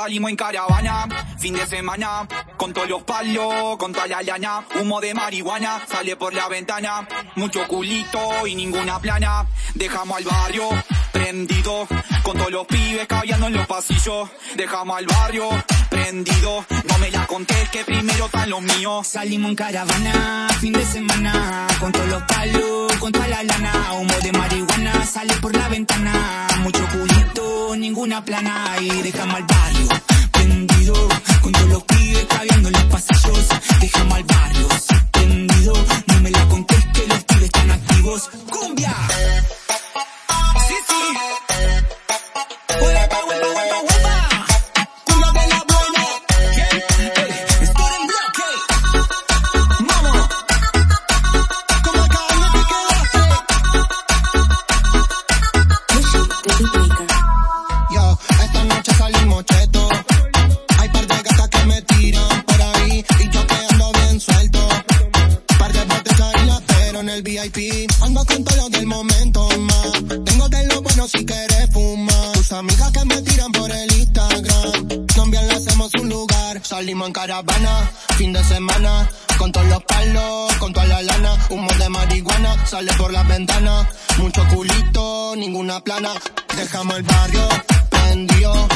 Salimos en caravana, fin de semana, con todos los palos, con toda la lana, humo de marihuana, sale por la ventana, mucho culito y ninguna plana, dejamos al barrio prendido, con todos los pibes caviando en los pasillos, dejamos al barrio prendido, no me la contés que primero están los míos. Salimos en caravana, fin de semana, con todos los palos, con toda la lana, humo de marihuana, sale por la ventana, mucho culito, ninguna plana. Y dejamos al barrio bueno si quieres fumar. Tus amigas que me tiran por el Instagram. También le hacemos un lugar. Salimos en caravana, fin de semana. Con todos los palos, con toda la lana. Humo de marihuana, sale por la ventana. Mucho culito, ninguna plana. Dejamos el barrio prendido.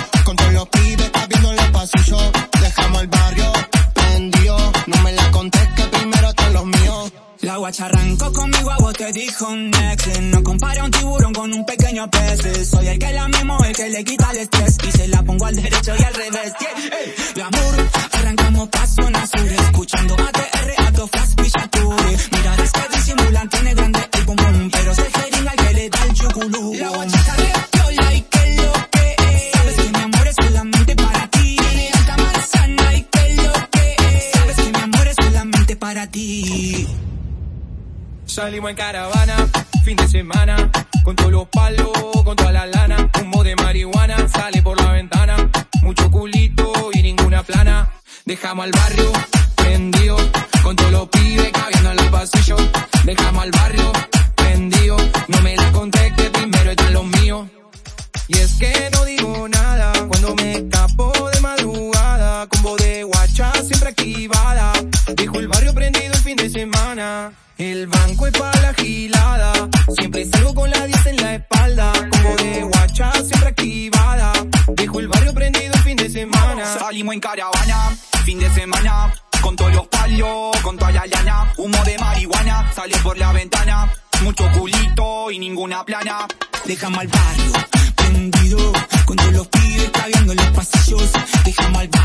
Guacha arrancó conmigo, a vos te dijo next. No compara un tiburón con un pequeño pez. Soy el que la mimo, el que le quita el estrés. Y se la pongo al derecho y al revés. Yeah. Ey, de amor, arrancamos pa' zona sur. Escuchando ATR, Ato Flash, Tour. Mira, es que disimulan, tiene grande el bum. Pero se jeringa el que le da el chuculú. Salimos en caravana, fin de semana, con todos los palos, con toda la lana, humo de marihuana, sale por la ventana, mucho culito y ninguna plana. Dejamos al barrio prendido, con todos los pibes cabiendo en los pasillos. Dejamos al barrio prendido, no me la conté que primero están los míos. Y es que no digo nada cuando me escapo de madrugada, con voz de guacha siempre activada. Dejo el barrio prendido el fin de semana. El banco es para la gilada. Siempre salgo con la 10 en la espalda. Con voz de guacha siempre activada. Dejo el barrio prendido el fin de semana. Salimos en caravana, fin de semana, con todos los palos, con toda la lana, humo de marihuana, sale por la ventana, mucho culito y ninguna plana. Dejamos al barrio prendido, con todos los pibes caviando en los pasillos. Dejamos al barrio